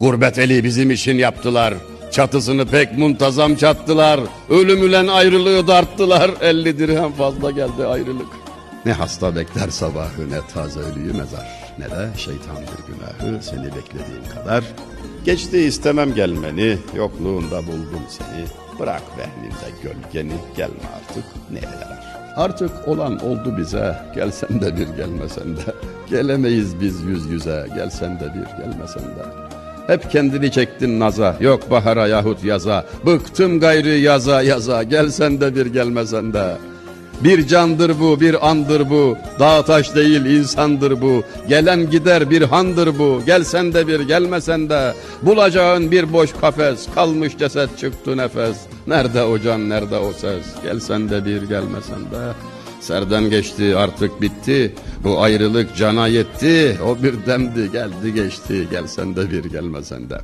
Gurbet eli bizim için yaptılar. Çatısını pek muntazam çattılar. Ölümülen ayrılığı darttılar. 50 dirhem fazla geldi ayrılık. Ne hasta bekler sabahı ne taze ölüyü mezar. Ne de şeytandır günahı seni beklediğim kadar. Geçti istemem gelmeni, yokluğunda buldum seni. Bırak vehnimde gölgeni, gelme artık ne yarar. Artık olan oldu bize, gelsen de bir gelmesen de. Gelemeyiz biz yüz yüze, gelsen de bir gelmesen de. Hep kendini çektin naza, yok bahara yahut yaza. Bıktım gayrı yaza yaza, gelsen de bir gelmesen de. Bir candır bu, bir andır bu. Dağ taş değil insandır bu. Gelen gider bir handır bu. Gelsen de bir gelmesen de. Bulacağın bir boş kafes. Kalmış ceset çıktı nefes. Nerede o can, nerede o ses? Gelsen de bir gelmesen de. Serden geçti artık bitti. Bu ayrılık cana yetti. O bir demdi geldi geçti. Gelsen de bir gelmesen de.